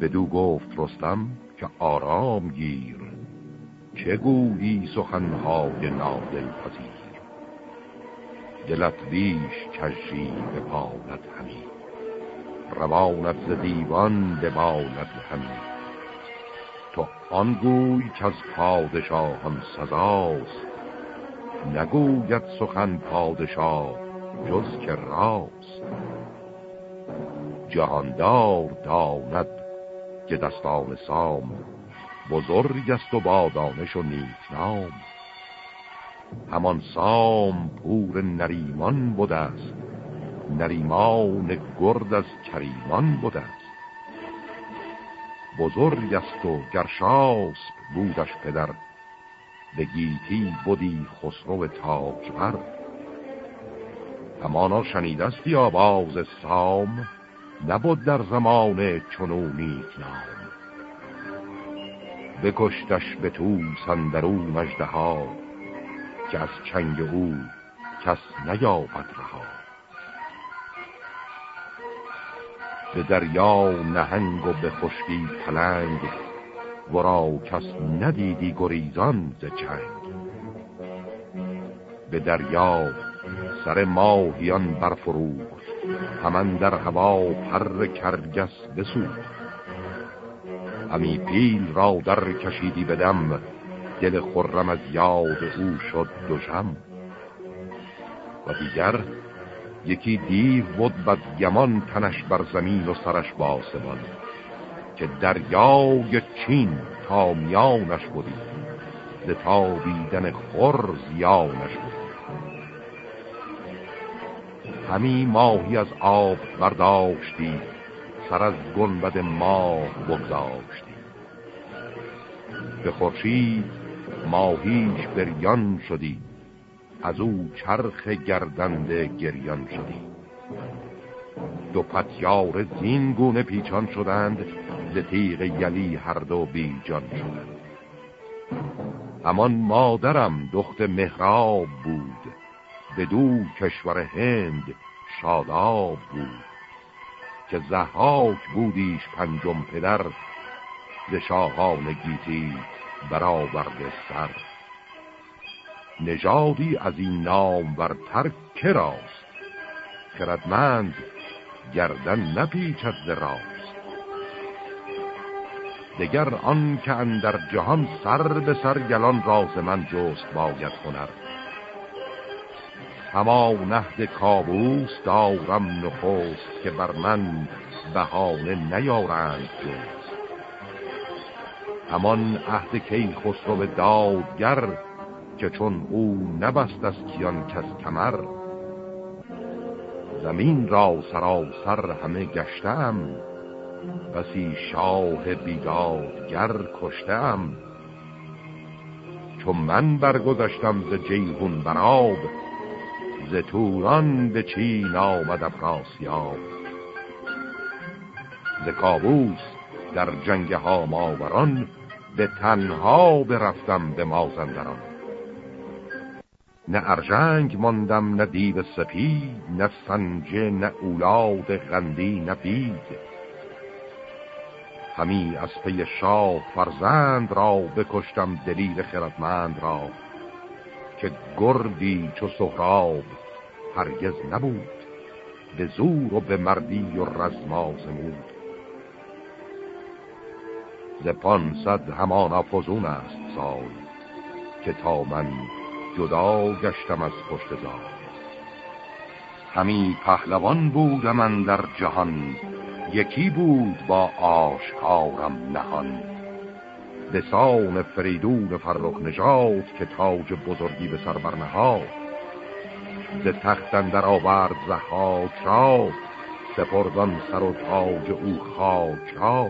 بدو گفت رستم که آرام گیر. چه گویی سخنهای نادل پذیر؟ دلت بیش کشی به پالت همی. روانت ز دیوان ببالت همی. تو آن گوی که از پادشاهان سزاست. نگوید سخن پادشاه جز که راست. جهاندار داند که دستان سام بزرگ است و با دانش و نیکنام همان سام پور نریمان بوده است. نریمان گرد از کریمان بوده است. بزرگ است و گرشاسب بودش پدر به گیتی بودی خسرو تاجور. همانا شنیدستی آواز سام؟ نبود در زمان چنونی نام بکشتش به تو سندرو مجده ها که از چنگ او کس نیابد رها. به دریا نهنگ و به خشکی پلنگ ورا کس ندیدی گریزان ز چنگ. به دریا سر ماهیان برفروخت همان در هوا پر کرگس بسود همی پیل را در کشیدی بدم دل خرم از یاد او شد دوشم و دیگر یکی دیو بود بد گمان تنش بر زمین و سرش باسمان که دریای چین تا میانش بودی ز تابیدن خور زیانش بودی. همی ماهی از آب برداشتی سر از گنبد ماه بگذاشتی. به خورشید ماهیش بریان شدی از او چرخ گردنده گریان شدی. دو پتیار زین گونه پیچان شدند ز تیغ یلی هر دو بی جان شدند. همان مادرم دخت مهراب بود. دو کشور هند شاداب بود که زحاک بودیش پنجم پدر ز شاهان گیتی برآورده سر. نژادی از این نام ورتر کراست خردمند گردن نپیچد ز راست. دگر آن که اندر جهان سر به سر گلان راز من جست باید هنر. هما نهد کابوس دارم نخست که بر من بهانه نیارند جز. همان عهد کی خسرو دادگر که چون او نبست از کیان کس کمر زمین را سراسر همه گشتم بسی شاه بیدادگر کشتم. چون من برگذشتم ز جیهون براب ز توران به چین آمد افراسیاب ز کابوس در جنگ ها ماوران به تنها برفتم به مازندران. نه ارجنگ ماندم نه دیو سپید نه سنجه نه اولاد غندی نه بید. همی از پی شاه فرزند را بکشتم دلیل خردمند را. که گردی چو سهراب هرگز نبود به زور و به مردی و رزماز مود ز پانصد همان افزون است سال که تا من جدا گشتم از پشت زال. همی پهلوان بودم من در جهان یکی بود با آشکارم نهان. دسان فریدون فرخ نژاد که تاج بزرگی به سر برنهاد. ز تختن در آورد زحاک را سپردان سر و تاج او خاک را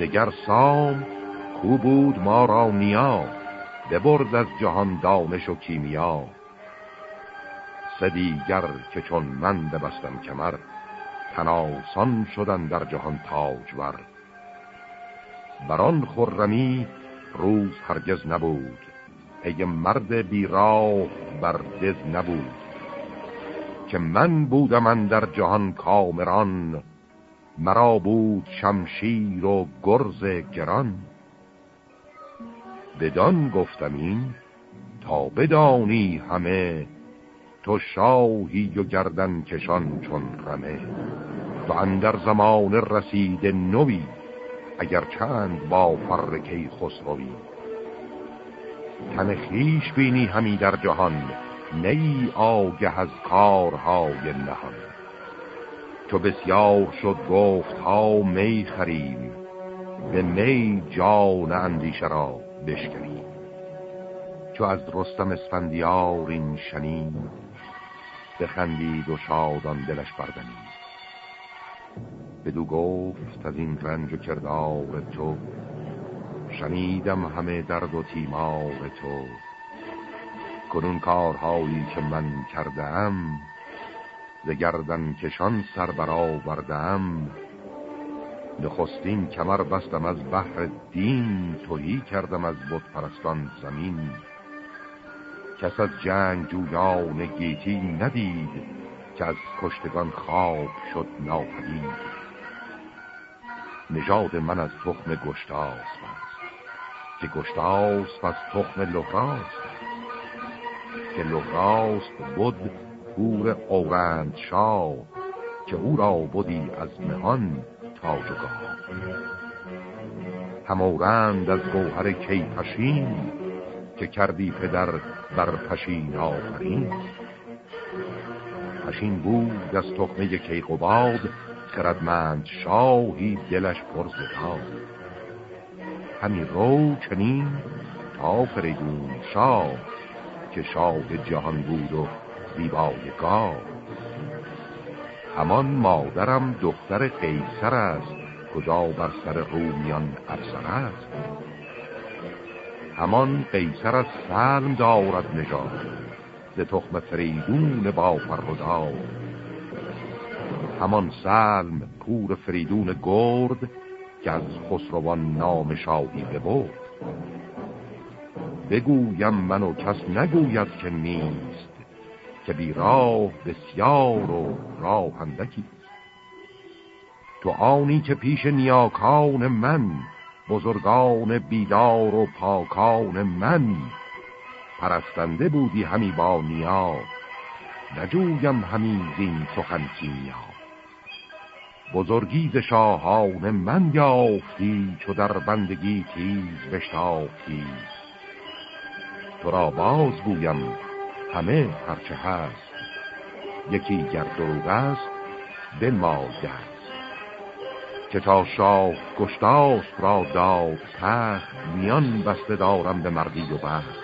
دگر سام کو بود ما را نیا ببرد از جهان دانش و کیمیا. سه دیگر که چون من ببستم کمر تناسان شدن در جهان تاجور. بران خرمی روز هرگز نبود. ای مرد بیراه بر دز نبود. که من بودم من در جهان کامران مرا بود شمشیر و گرز گران. بدان گفتم این تا بدانی همه تو شاهی و گردن کشان چون رمه. و اندر زمان رسید نوی اگر چند با فرکی خسروی. تن خیش بینی همی در جهان نی آگه از کارهای نهان. تو بسیار شد گفت ها می خریم به می جان اندیشه را بشکنیم. چو از رستم اسفندیار این شنیم بخندید و شادان دلش بردنید بدو گفت از این رنج و کردار تو شنیدم همه درد و تیمار تو. کنون کارهایی که من کردم ز گردن کشان سر برآوردم. نخستین کمر بستم از بحر دین توهی کردم از بود پرستان زمین. کس از جنگ جویان گیتی ندید که از کشتگان خواب شد ناپدید. نژاد من از تخم گشتاس است. که گشتاس از تخم لحراست که لحراست بود پور اورند شاه که او را بودی از مهان تاج و همورند از گوهر کیپشین که کردی پدر بر پشین آفرین. پشین بود از تخمه کیقوباد خردمند شاهی دلش پر زداد همی رو چنین تا فریدون شاه که شاه جهان بود و زیبای گاه. همان مادرم دختر قیصر است کجا بر سر رومیان افسر است. همان قیصر از سلم دارد نژاد ز تخم فریدون با فرهداد همان سلم پور فریدون گرد که از خسروان نام شاهی ببرد. بگویم منو کس نگوید که نیست که بی راه بسیار و راه هندکی تو آنی که پیش نیاکان من بزرگان بیدار و پاکان من پرستنده بودی همی با نیا نجویم همی زین سخن کیمیا. بزرگی شاهان من یافتی چو در بندگی تیز بشتافتی. تو را باز گویم همه هرچه هست. یکی گر دروغ است ما دست که تا شاه گشتاس را داد تخت میان بسته دارم به مردی و بست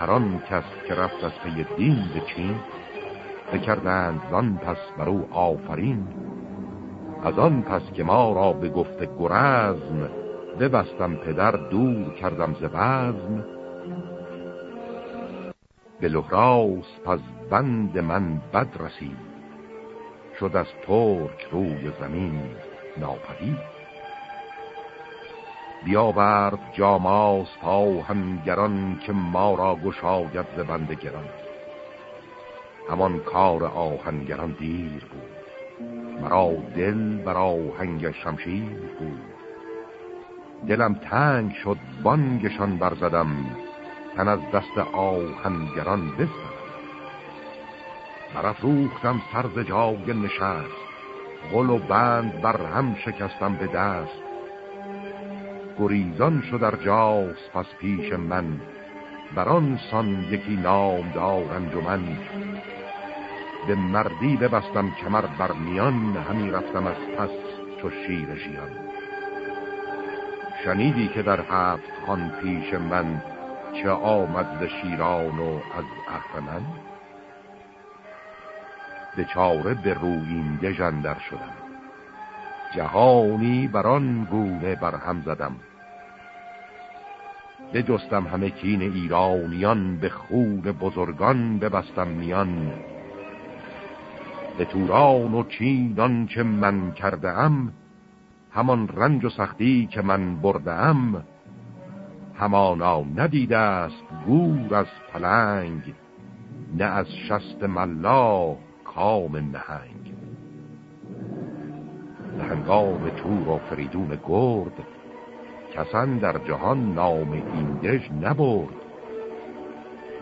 هر آن کس که رفت از پی دین به چین بکردند زان پس بر او آفرین. از آن پس که ما را به گفت گرزم ببستم پدر دور کردم ز بزم. به لحراس پس بند من بد رسید شد از ترک روی زمین ناپدید. بیاورد جاماس تا همگران که ما را گشاید ز گران. همان کار آهنگران دیر بود. مرا دل بر آهنگ شمشیر بود. دلم تنگ شد بانگشان برزدم تن از دست آهنگران بستم برافروختم سرز جای نشست. غل و بند بر هم شکستم به دست. گریزان شد در جاس پس پیش من. بران سان یکی نام دار انجمن. به مردی ببستم کمر بر میان همی رفتم از پس چو شیر شیان شنیدی که در هفت خان پیش من چه آمد ز شیران و از اهرمن به چاره به روین دژندر شدم. جهانی بران گونه بر هم زدم. بجستم همه کین ایرانیان به خون بزرگان ببستم میان. به توران و چینان که من کرده ام همان رنج و سختی که من برده ام همانا ندیده است گور از پلنگ نه از شست ملا کام نهنگ. هنگام تور و فریدون گرد کسان در جهان نام این دژ نبرد.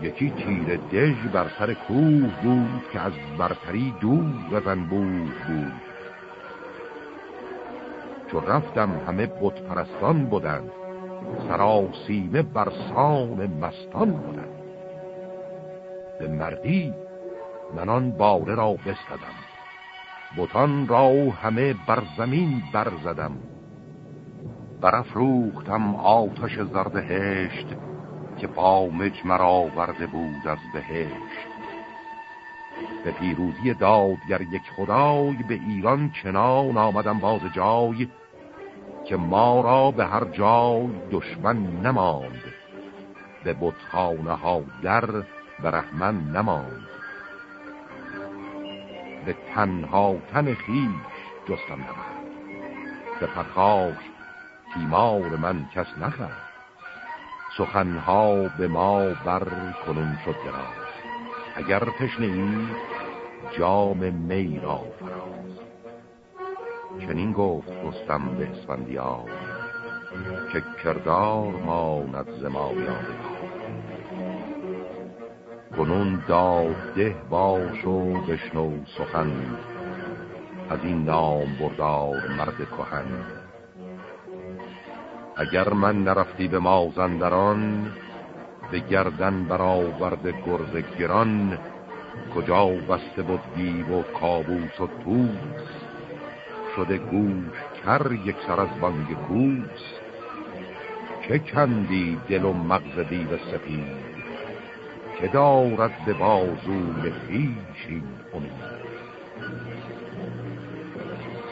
یکی تیر دژ بر سر کوه بود که از برتری دور از انبوه بود. چون رفتم همه بت پرستان بودند. سراسیمه برسان مستان بودند. به مردی من آن باره را بستدم. بتان را همه بر زمین برزدم. برافروختم آتش زرد هشت. که پامج مرا ورده بود از بهشت. به پیروزی دادگر یک خدای به ایران چنان آمدم باز جای که ما را به هر جای دشمن نماند. به بطخانه ها در برحمن نماند. به تنها تن خیش جستم نماند به پرخاش تیمار من کس نخرد. سخنها به ما بر کنون شد دراز. اگر تشنه ای جام می را فراز. چنین گفت رستم به اسفندیار که کردار ماند زما کنون داد ده باش و بشنو سخن از این نام بردار مرد کهن. اگر من نرفتی به مازندران به گردن برآورد گرز گران کجا بسته بود و کابوس و توس شده گوش کر یک سر از بانگ کوس. چه کندی دل و مغز دیو سپید که دارد به بازوی خیشی امید؟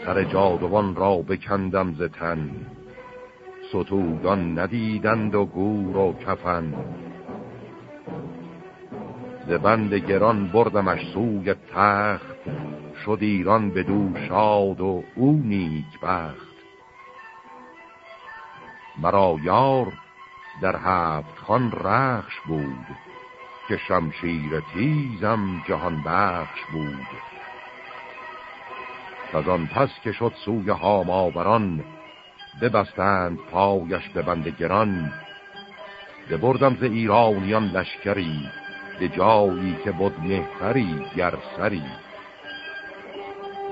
سر جادوان را بکندم ز تن. ستودان ندیدند و گور و کفن. ز بند گران بردمش سوی تخت شد ایران به دو شاد و او نیک بخت. مرا یار در هفت خان رخش بود که شمشیر تیزم جهان بخش بود. از آن پس که شد سوی هاماوران ببستند پایش به بند گران. بردم ز ایرانیان لشکری به جایی که بود مهتری گرسری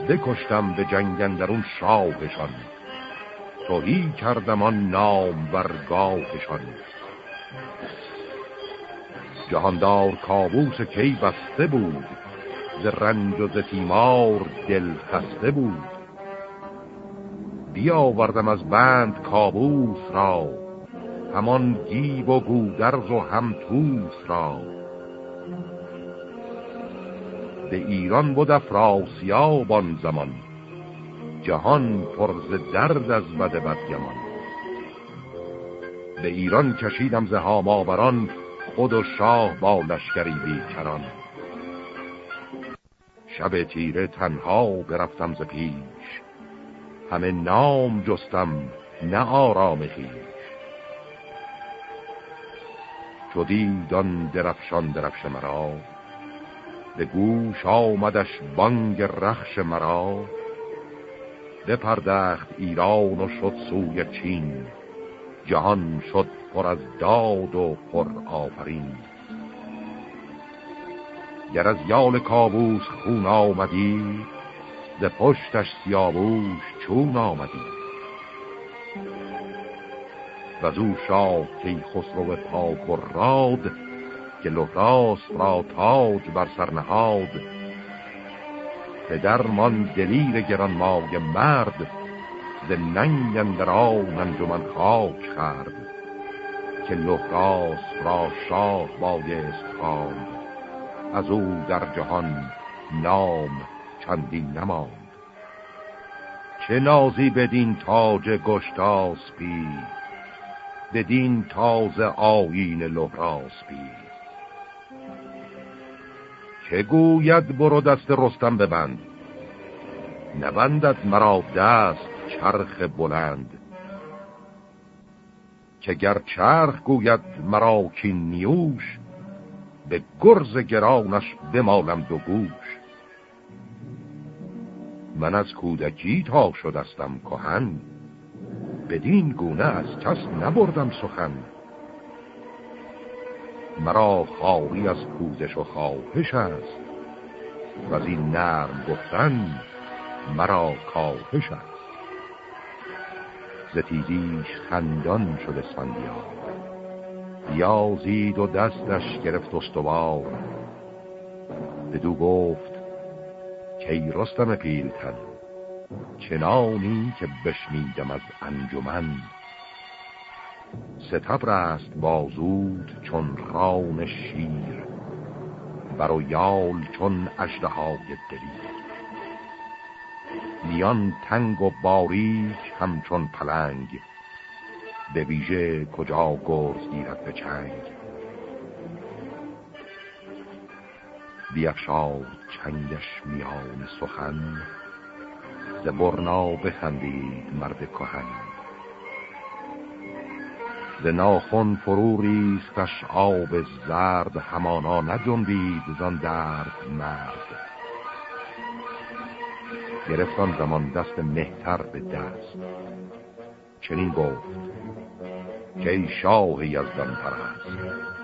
بکشتم به جنگندرون شاهشان توهی کردم آن نام ورگاهشان جهاندار کابوس کی بسته بود ز رنج و ز تیمار دل خسته بود. بیاوردم از بند کابوس را. همان گیب و گودرز و هم توس را. به ایران بود افراسیاب آن زمان. جهان پرز درد از بد بدگمان. به ایران کشیدم ز هاماوران خود و شاه با لشکری بیکران. شب تیره تنها برفتم ز پیش. همه نام جستم نه آرام خیش چو دیدان درفشان درفش مرا به گوش آمدش بانگ رخش مرا. بپردخت ایران و شد سوی چین جهان شد پر از داد و پر آفرین. گر از یال کابوس خون آمدی ز پشتش سیاووش چون آمدی. و زو شاه که خسرو پاک و راد که لحراس را تاج بر سر نهاد. پدر من دلیر گران مای مرد ز ننگ اندر آن انجمن خاک خرد که لحراس را شاه بایست خواند. از او در جهان نام چندین نماند. چه نازی بدین تاج گشتاس پی بدین تاز آیین لحراس پی که گوید برو دست رستم ببند نبندد مرا دست چرخ بلند. که گر چرخ گوید مرا کی نیوش به گرز گرانش بمالم دو گوش. من از کودکی تا شدستم کهن. بدین گونه از کس نبردم سخن. مرا خواهی از پوزش و خواهش است. و از این نرم گفتن مرا کاهش است. زتیزیش خندان شده اسفندیار بیازید و دستش گرفت استوار. بدو گفت کی رستم پیلتن چنانی که بشنیدم از انجمن. ستبر است بازود چون ران شیر بر و یال چون های دلی میان تنگ و باریک همچون پلنگ به ویژه کجا گرز گیرد به چنگ. بیفشاد چنگش میان سخن ز برنا بخندید مرد کهن. ز ناخن فرو ریختش آب زرد همانا نجنبید زان درد مرد. گرفتان زمان دست مهتر به دست. چنین گفت که ای شاه یزدان پرست.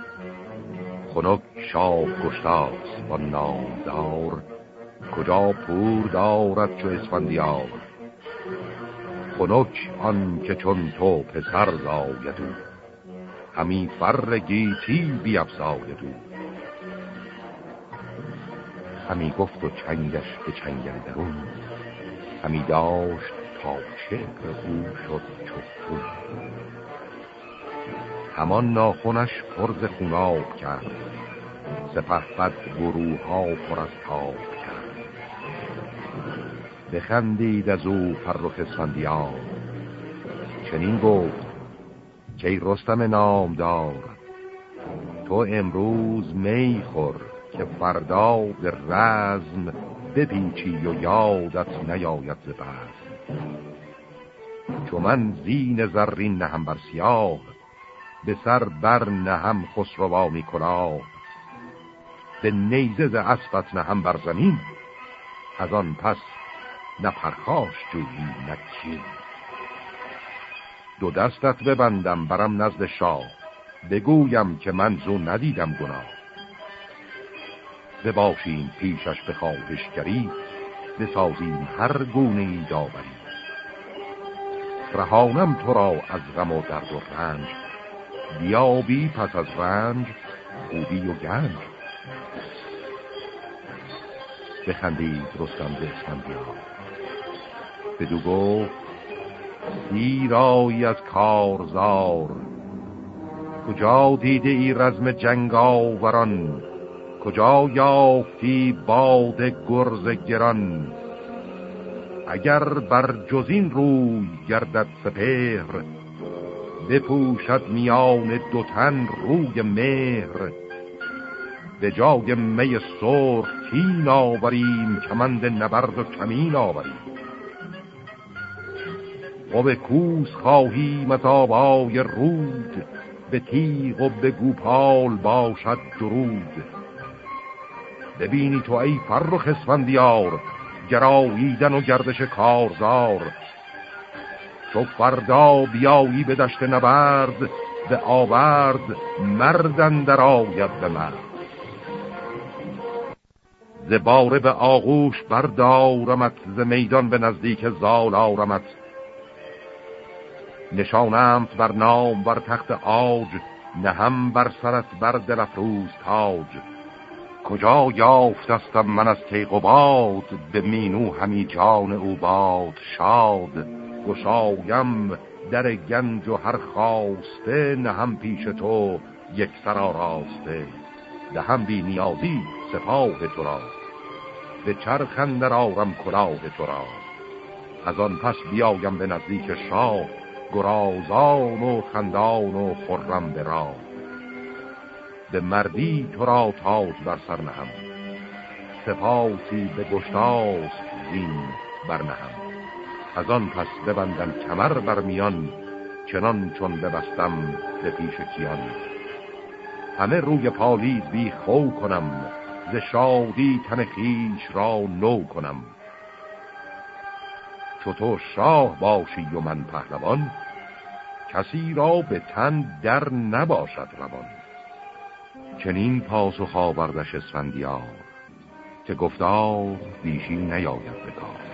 خنک شاه گشتاس با نامدار کجا پور دارد چو اسفندیار؟ خنک آن که چون تو پسر زایدو همی فر گیتی بیفزایدو همی گفت و چنگش به چنگندرون همی داشت تا شکر او شد چفتون همان ناخونش پرز خوناب کرد. سپه بد گروه ها پر از تاب کرد. بخندید از او فرخ اسفندیار چنین گفت که رستم نامدار تو امروز می خور که فردا به رزم بپیچی و یادت نیاید ز چو من زین زرین نهم بر سیاه به سر بر نهم خسروانی کلاه به نیزه ز اسبت نهم بر زمین. از آن پس نه پرخاش جویی نه دو دستت ببندم برم نزد شاه. بگویم که من زو ندیدم گناه. بباشیم پیشش به خواهشگری. بسازیم هر گونه ای داوری. رهانم تو را از غم و درد و رنج. بیابی پس از رنج خوبی و گنج. بخندید رستم به اسفندیار بدو گفت سیرایی از کارزار. کجا دیده ای رزم جنگ آوران کجا یافتی باد گرز گران؟ اگر بر جزین روی گردد سپهر بپوشد میان دوتن روی مهر. به جای می سرخ تین آوریم کمند نبرد و کمین آوریم. و به کوس خواهیم از آبای رود به تیغ و به گوپال باشد درود ببینی تو ای فرخ اسفندیار گراییدن و گردش کارزار. تو فردا بیایی به دشت نبرد به آورد مردن در آید به مرد. ز به آغوش بردارمت ز میدان به نزدیک زال آرمت. نشانمت بر نام بر تخت آج نهم بر سرت بر دل افروز تاج. کجا یافتستم من از کیقوباد به مینو همی جان او باد شاد. گشایم در گنج و هر خواسته نهم پیش تو یک سرا راسته دهم بی نیازی سپاه تو را. به چرخندر آرم کلاه تو را. از آن پس بیایم به نزدیک شاه گرازان و خندان و خرم به راه به مردی تو را تاج بر سر نهم. سپاسی به گشتاس زین برنهم از آن پس ببندم کمر بر میان چنان چون ببستم به پیش کیان. همه روی پالیز بی خو کنم ز شادی تن خیش را نو کنم. چو شاه باشی و من پهلوان کسی را به تن در نباشد روان. چنین پاسخ آوردش اسفندیار که گفتار بیشی نیاید بکار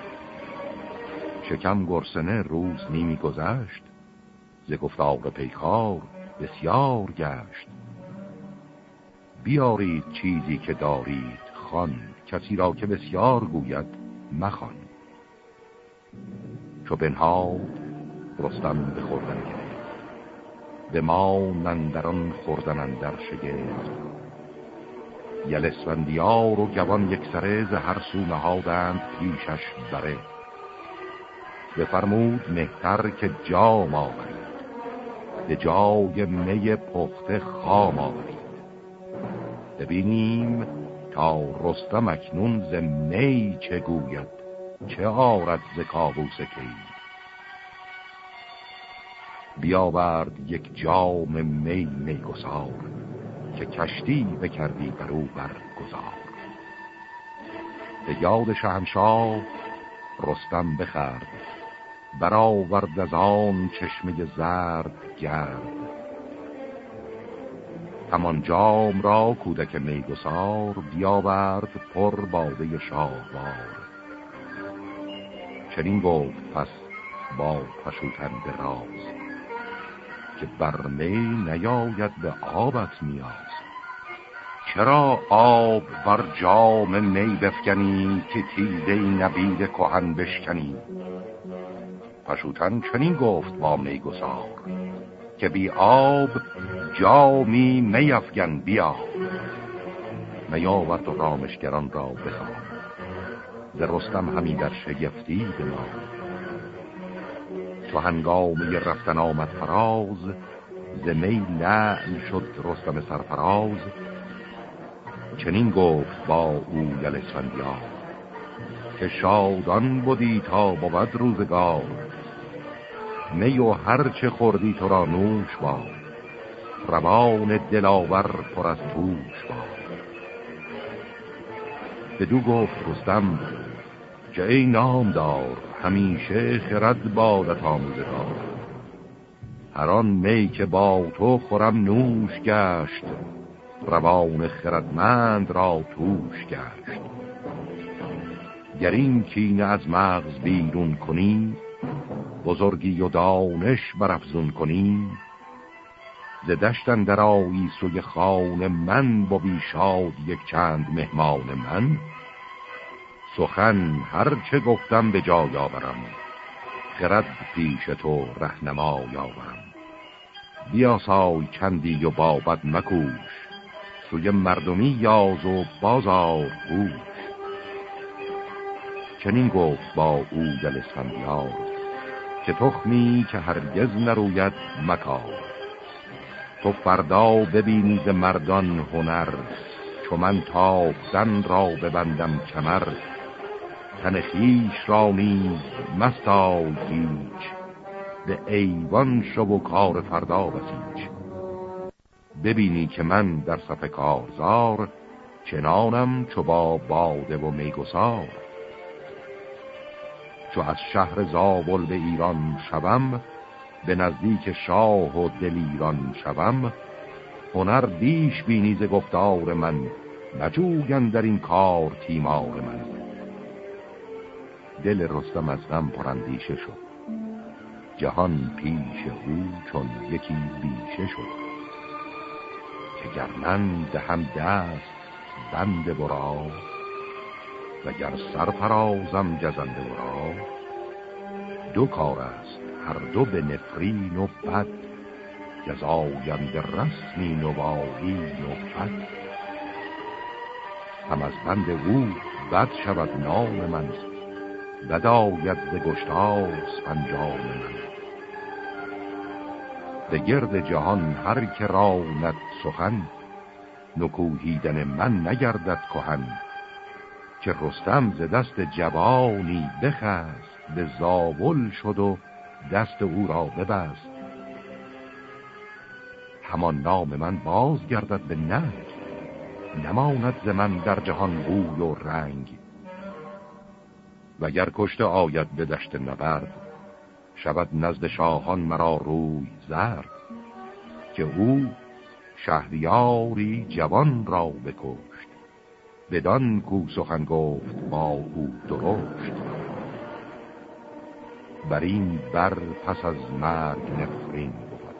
شکم گرسنه روز نیمی گذشت. ز گفتار پیکار بسیار گشت. بیارید چیزی که دارید خان کسی را که بسیار گوید مخان چو بنهاد رستم به خوردن گرفت. به ما نندران خوردن اندر شگفت. یل اسفندیار و گوان یک سره ز هر سو نهادند پیشش بره. بفرمود مهتر که جام آورید. به جای می پخته خام آورید. ببینیم تا رستم اکنون ز می چه گوید چه آرد ز کابوس کی. بیاورد یک جام می می گسار که کشتی بکردی بر او برگذار به یاد شهنشاه رستم بخرد برآورد از آن چشمه زرد گرد همان جام را کودک میگسار بیاورد پر باده شاهوار. چنین گفت پس با پشوتن به راز که بر می نیاید به آبت نیاز چرا آب بر جام می بفکنی که تیزه نبید کهن بشکنی پشوتن چنین گفت با میگسار که بی آب جامی میافگن بیا. میاورد و رامشگران را بخواه ز رستم همی در شگفتی ما تو هنگامی رفتن آمد فراز ز می شد رستم سرفراز. چنین گفت با او یل اسفندیار که شادان بودی تا بود روزگار. می و هرچه خوردی تو را نوش باد روان دلاور پر از توش باد. بدو گفت رستم که ای نامدار همیشه خرد بادت آموزگار. هر آن می که با تو خورم نوش گشت روان خردمند را توش گشت. گر این کینه از مغز بیرون کنی بزرگی و دانش برافزون کنی. ز دشتن در آیی سوی خان من با بیشاد یک چند مهمان من سخن هر چه گفتم به جای آورم. خرد پیش تو رهنما یاورم بیاسای چندی و بابد مکوش. سوی مردمی یاز و بازار گوش چنین گفت با او دل اسفندیار که تخمی که هرگز نروید مکار. تو فردا ببینی ز مردان هنر چو من تافتن را ببندم کمر. تن خیش را نیز مستای هیچ به ایوان شو و کار فردا بسیج ببینی که من در صف کارزار چنانم چو با باده و میگسار. چو از شهر زابل به ایران شوم به نزدیک شاه و دلیران شوم هنر بیش بینی ز گفتار من نجوگن در این کار تیمار من. دل رستم از غم پرندیشه شد جهان پیش او چون یکی بیشه شد. گر من دهم دست بند برا و گر سرفرازم جزنده برا دو کار است هر دو به نفرین و بد جزایم رسمی نواهی و بد. هم از بند او بد شود نام من بداید ز گشتاس انجام من. به گرد جهان هر که راند سخن نکوهیدن من نگردد کهن. که رستم ز دست جوانی بخست به زاول شد و دست او را ببست. همان نام من باز گردد به ننگ نماند ز من در جهان بوی و رنگ. وگر کشته آید به دشت نبرد شود نزد شاهان مرا روی زرد که او شهریاری جوان را بکشت. بدان کو سخن گفت با او درشت. بر این بر پس از مرگ نفرین بود.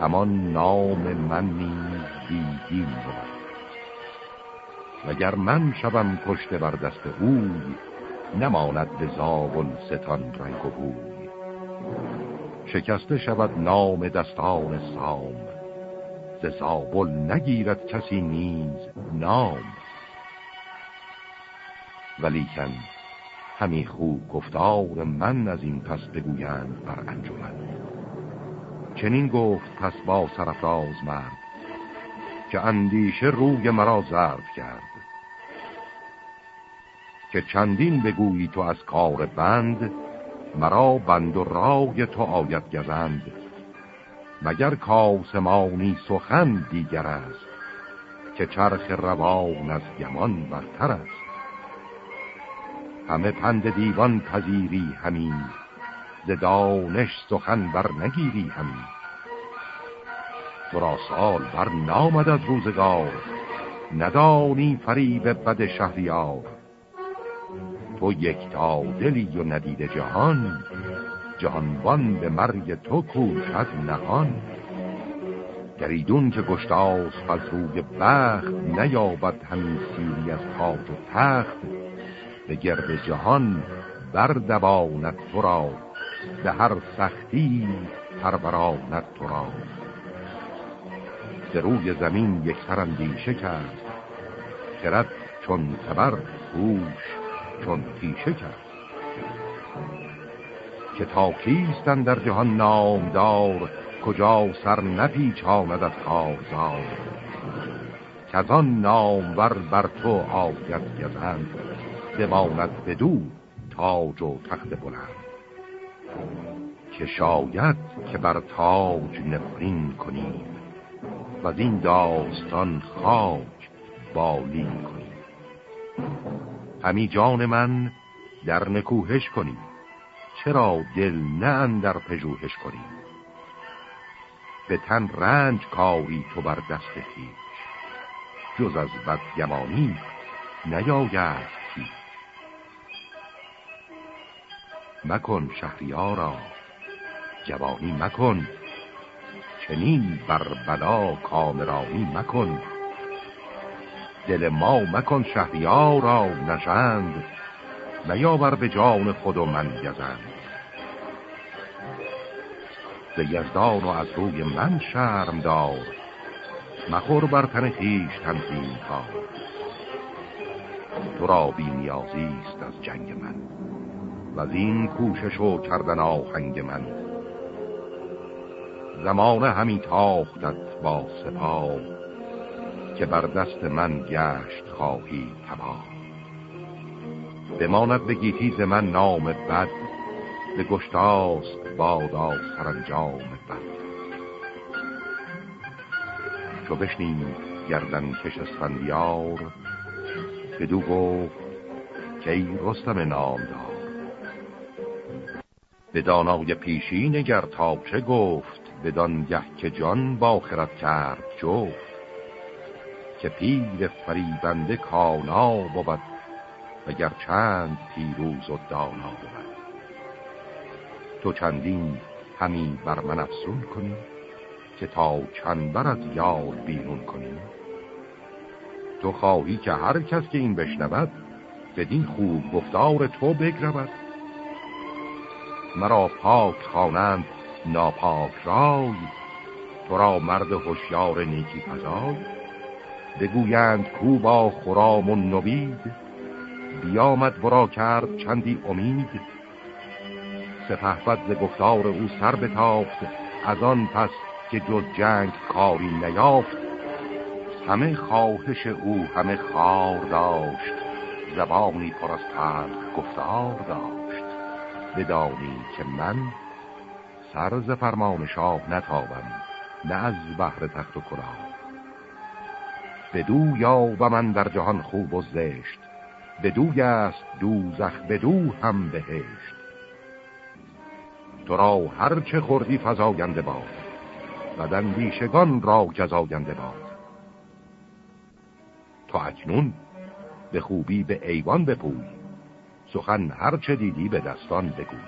همان نام من نیز دیدین بود. وگر من شوم کشته بر دست اوی نماند به زاول ستان رنگ و بوی. شکسته شود نام دستان سام. ز زابل نگیرد کسی نیز نام. ولیکن همی خوب گفتار من از این پس بگویند بر انجمن. چنین گفت پس با سرفراز مرد که اندیشه روی مرا زرد کرد. که چندین بگویی تو از کار بند مرا بند و رای تو آید گزند. مگر کاسمانی سخن دیگر است که چرخ روان از گمان برتر است؟ همه پند دیوان پذیری همین ز دانش سخن بر نگیری همین تو را سال بر نامد از روزگار ندانی فریب بد شهریار. تو یک تا دلی و ندید جهان جهانبان به مرگ تو کوشد نهان. گریدون که گشتاس از روی بخت نیابد همین سیری از تاج و تخت. به گرد جهان بردواند تو را به هر سختی پروراند تو را. به روی زمین یک سرندیشه کرد خرد چون تبر هوش چون تیشه کرد. که تا کیستن در جهان نامدار کجا سر نپیچاند از خارزار که از آن نامور بر تو آید گزند بماند بدو تاج و تخت بلند. که شاید که بر تاج نفرین کنیم و این داستان خاک بالین کنیم. همی جان من در نکوهش کنیم چرا دل نه در پژوهش کنیم به تن رنج کاری تو بر دست خیش جز از بدگمانی نیاید مکن شهریارا جوانی مکن. چنین بر بلا کامرانی مکن. دل ما مکن شهریارا نژند نیاور به جان خود و من گزند. ز یزدان و از روی من شرم دار مخور بر تن خیش تنظیم ها تو را بی نیازیست از جنگ من و از این کوشش و کردن آهنگ من. زمانه همی تاختت با سپاه که بر دست من گشت خواهی تباه بماند به گیتیز من نام بد به گشتاست بادا سرانجام بد. چو بشنیم گردن کش اسفندیار بدو گفت که ای رستم نامدار. به دانای پیشی نگر تا چه گفت بدان گه که جان با خرد کرد جفت. که پیر فریبنده کانا بود وگر چند پیروز و دانا بود. تو چندین همین بر من افسون کنی که تا چند بر از یار بیرون کنی. تو خواهی که هر کس که این بشنود بدین خوب گفتار تو بگرود. مرا پاک خوانند ناپاک رای تو را مرد هوشیار نیکی فضای بگویند کو با خرام و نوید بیامد برا کرد چندی امید. سپهبد ز گفتار او سر بتافت از آن پس که جز جنگ کاری نیافت. همه خواهش او همه خار داشت زبانی پر گفتار داشت. بدانی که من سر ز فرمان شاه نتابم نه از بحر تخت و کلاه. بدو یا و من در جهان خوب و زشت. بدوی است دوزخ بدو هم بهشت. تو را هرچه خوردی فضاینده باد و دندیشگان را جزاینده باد. تو اکنون به خوبی به ایوان بپوی سخن هرچه دیدی به دستان بگوی.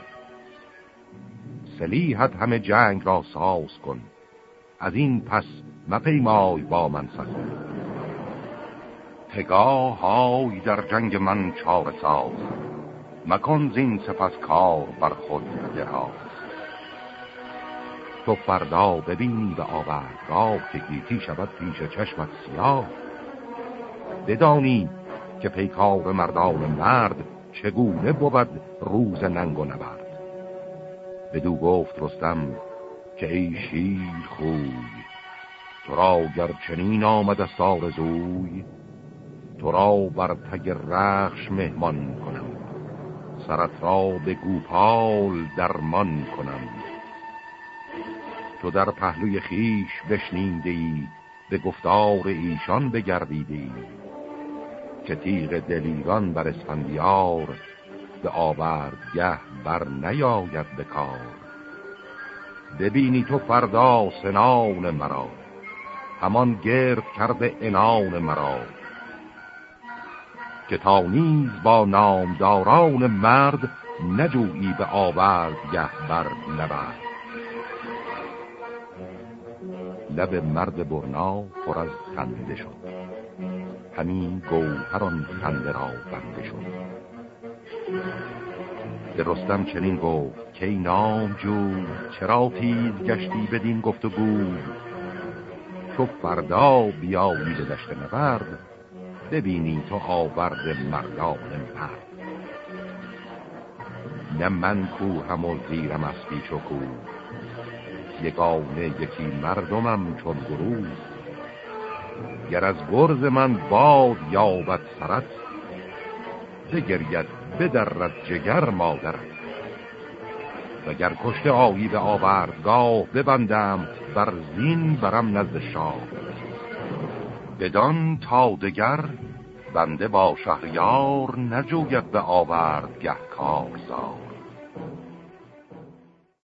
سلیحت همه جنگ را ساز کن از این پس مپیمای با من سخن پگاه های در جنگ من چار ساز. مکن زین سپس کار بر خود دراز. تو فردا ببینی به آوردگاه که گیتی شود پیش چشمت سیاه. بدانی که پیکار مردان مرد چگونه بود روز ننگ و نبرد. بدو گفت رستم که ای شیر خوی. تو را گر چنین آمد از زوی تو را بر تگ رخش مهمان کنم. سرت را به گوپال درمان کنم. تو در پهلوی خیش بشنیده ای به گفتار ایشان بگردیده ای که تیغ دلیران بر اسفندیار به آوردگه بر نیاید به کار. ببینی تو فردا سنان مرا. همان گرد کرده انان مرا. که تا نیز با نامداران مرد نجویی به آوردگه بر نبرد. لب مرد برنا پر از خنده شد. همین گوهران خنده را بنده شد. به رستم چنین گفت که نام جو چرا تیز گشتی بدین گفت و گو تو فردا بیایی به دشت نبرد ببینی تو آورد مردان مرد. نه من کو هم و زیرم از پیچ و کو یکی مردمم چون گروه. گر از گرز من باد یابد سرت بگرید بدرد جگر مادرت. وگر کشته آیی به آوردگاه ببندم بر زین برم نزد شاه. بدان تا دگر بنده با شهریار نجوید به آوردگه کارزار.